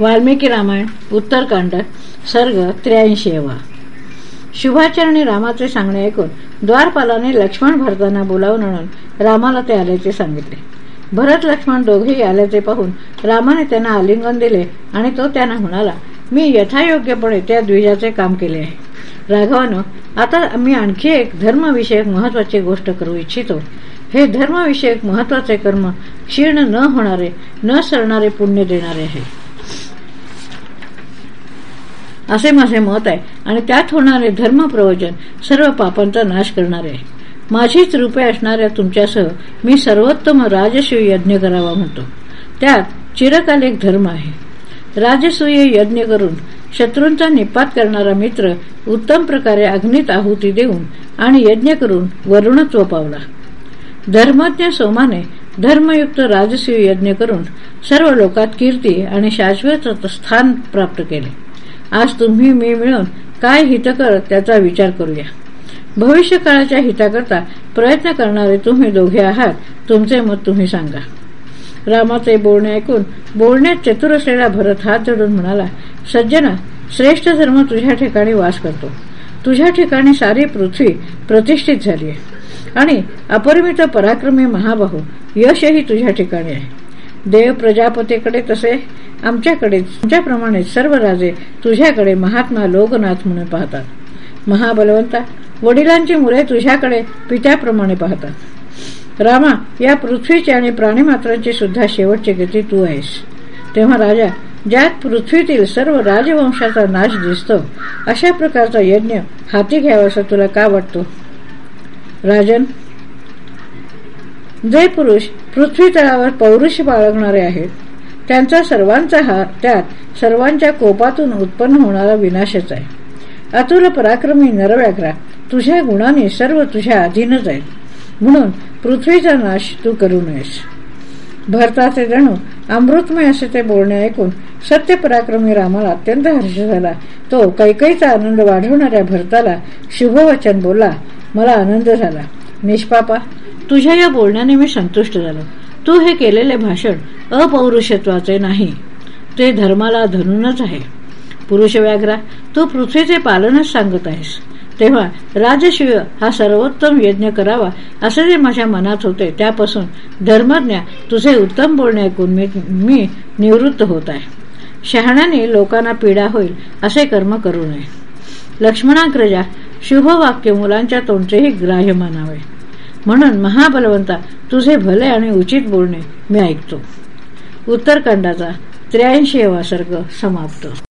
वाल्मिकी रामायण उत्तरकांड सर्ग त्र्याऐंशीवा. शुभाचरणी रामाचे सांगणे ऐकून द्वारपालाने लक्ष्मण भरताना बोलावून आणून रामाला ते आल्याचे सांगितले. भरत लक्ष्मण दोघेही आल्याचे पाहून रामाने त्यांना आलिंगन दिले आणि तो त्यांना म्हणाला मी यथायोग्यपणे त्या द्विजाचे काम केले आहे. राघवानं आता मी आणखी एक धर्मविषयक महत्वाची गोष्ट करू इच्छितो. हे धर्मविषयक महत्त्वाचे कर्म क्षीण न होणारे न सरणारे पुण्य देणारे आहे. असे माझे मत आहे. आणि त्यात होणारे धर्म प्रवचन सर्व पापांचा नाश करणारे आहे. माझीच रूपे असणाऱ्या तुमच्यासह मी सर्वोत्तम राजसूय यज्ञ करावा म्हणतो. त्यात चिरकाल एक धर्म आहे. राजसूय यज्ञ करून शत्रूंचा निपात करणारा मित्र उत्तम प्रकारे अग्नीत आहुती देऊन आणि यज्ञ करून वरुणत्व पावला. धर्मज्ञ सोमाने धर्मयुक्त राजसूय यज्ञ करून सर्व लोकात कीर्ती आणि शाश्वत स्थान प्राप्त केले. आज तुम्ही मी मिळून काय हितकर त्याचा विचार करूया. भविष्य काळाच्या हिताकरता प्रयत्न करणारे तुम्ही दोघे आहात तुमचे मत तुम्ही सांगा. रामाचे बोलणे ऐकून बोलण्यात चतुर असलेला भरत हात जोडून म्हणाला सज्जना श्रेष्ठ धर्म तुझ्या ठिकाणी वास करतो. तुझ्या ठिकाणी सारी पृथ्वी प्रतिष्ठित झाली आहे. आणि अपरिमित पराक्रमी महाबाहू यशही तुझ्या ठिकाणी आहे. देव प्रजापतीकडे तसे आमच्याकडे तुमच्याप्रमाणे सर्व राजे तुझ्याकडे महात्मा लोकनाथ म्हणून पाहतात. महाबलवंता वडिलांची मुले तुझ्याकडे पित्याप्रमाणे पाहतात. रामा या पृथ्वीची आणि प्राणीमात्रांची सुद्धा शेवटची गती तू आहेस. तेव्हा राजा ज्यात पृथ्वीतील सर्व राजवंशाचा नाश दिसतो अशा प्रकारचा यज्ञ हाती घ्यावा तुला का वाटतो? राजन जे पुरुष पृथ्वी तळावर पौरुष बाळगणारे आहेत त्यांचा सर्वांचा हा त्यात सर्वांच्या कोपातून उत्पन्न होणारा विनाशच आहे. अतुल पराक्रमी नरव्याघ्रा तुझ्या गुणाने सर्व तुझ्या अधीनच आहेत म्हणून पृथ्वीचा नाश तू करू नयेस. भरताचे जणू अमृतमय असे ते बोलणे ऐकून सत्य पराक्रमी रामाला अत्यंत हर्ष झाला. तो कैकईचा आनंद वाढवणाऱ्या भरताला शुभवचन बोलला मला आनंद झाला. निष्पापा तुझ्या या बोलण्याने मी संतुष्ट झालो. तू हे केलेले भाषण अपौरुषत्वाचे नाही. ते धर्माला धरूनच आहे. पुरुष व्याघ्रा तू पृथ्वीचे पालनच सांगत आहेस. तेव्हा राजशिव हा सर्वोत्तम यज्ञ करावा असे जे माझ्या मनात होते त्यापासून धर्मज्ञा तुझे उत्तम बोलणे ऐकून मी, मी निवृत्त होत आहे. शहाण्याने लोकांना पीडा होईल असे कर्म करू नये. लक्ष्मणाग्रजा शुभ वाक्य मुलांच्या तोंडचेही ग्राह्य मानावे. म्हणून महाबलवंता तुझे भले आणि उचित बोलणे मी ऐकतो. उत्तरकांडाचा त्र्याऐंशी सर्ग समाप्त.